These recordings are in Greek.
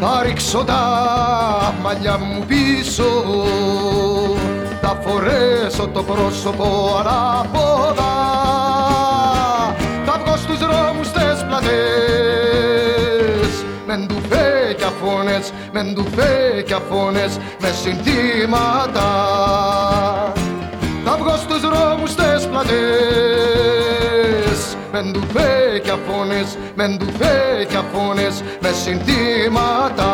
Θα ρίξω τα μαλλιά μου πίσω Θα φορέσω το πρόσωπο ανάποδα. Θα βγω στους δρόμους τις πλατές Με ντουφέκια φωνές, με ντουφέκια φωνές Με συνθήματα. Θα βγω στους δρόμους τις πλατές με ντουφέκια φωνές, με ντουφέκια φωνές, με συνθήματα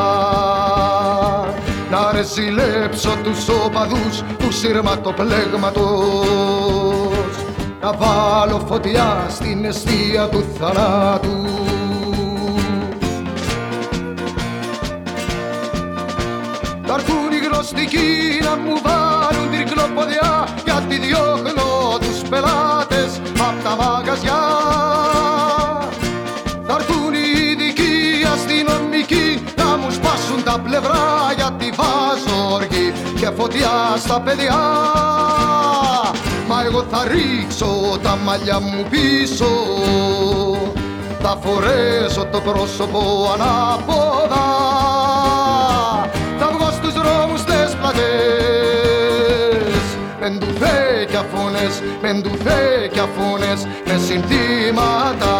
να ρεζιλέψω τους οπαδούς τους. Σύρματοπλέγματος να βάλω φωτιά στην αιστεία του θανάτου. Θα έρθουν οι γνωστικοί να μου βάλουν τα πλευρά γιατί βάζω οργή και φωτιά στα παιδιά. Μα εγώ θα ρίξω τα μαλλιά μου πίσω θα φορέσω το πρόσωπο ανάποδα. Θα βγω στους δρόμους τις πλατές με ντουφέκια φωνές, με ντουφέκια φωνές με συνθήματα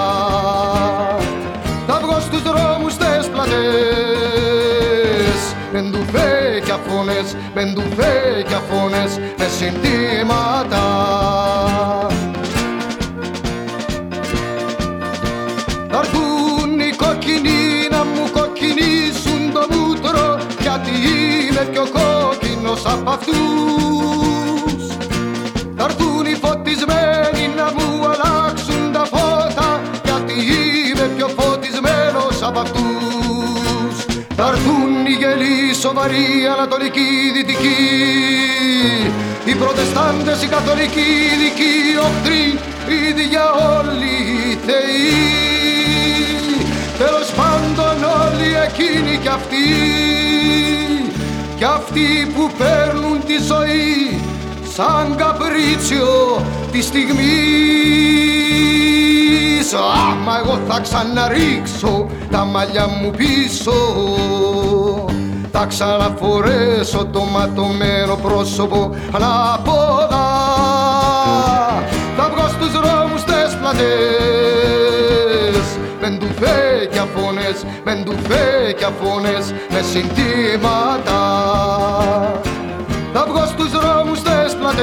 ντουφέκια φωνές, με ντουφέκια φωνές μες συνθήματα Θα έρθουν οι κόκκινοι να μου κοκκινήσουν το μούτρο γιατί είμαι πιο κόκκινος από αυτούς Θα έρθουν οι γελοί σοβαροί ανατολικοί δυτικοί. Οι προτεστάντες, οι καθολικοί, οι ειδικοί, οι οχτροί, οι ίδια όλοι οι θεοί. Τέλος πάντων όλοι εκείνοι κι αυτοί κι αυτοί που παίρνουν τη ζωή σαν καπρίτσιο τη στιγμή. Άμα εγώ θα ξαναρίξω τα μαλλιά μου πίσω θα ξαναφορέσω το ματωμένο πρόσωπο. Ανάποδα θα βγω στους δρόμους τις πλατές. Με ντουφέκια φωνές, με ντουφέκια φωνές με συνθήματα θα βγω στους δρόμους τις πλατές.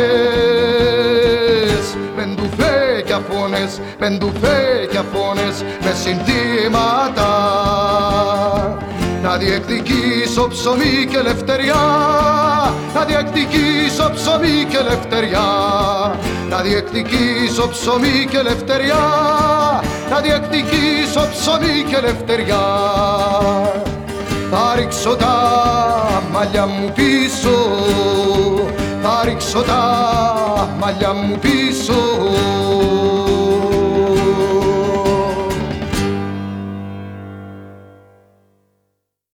Με ντουφέκια φωνές, με ντουφέκια φωνές με συνθήματα να διεκδικήσω ψωμί και ελευθεριά να διεκδικήσω ψωμί και ελευθεριά να διεκδικήσω ψωμί και ελευθεριά να διεκδικήσω ψωμί και ελευθεριά θα ρίξω τα μαλλιά μου πίσω. Θα ρίξω τα μαλλιά μου πίσω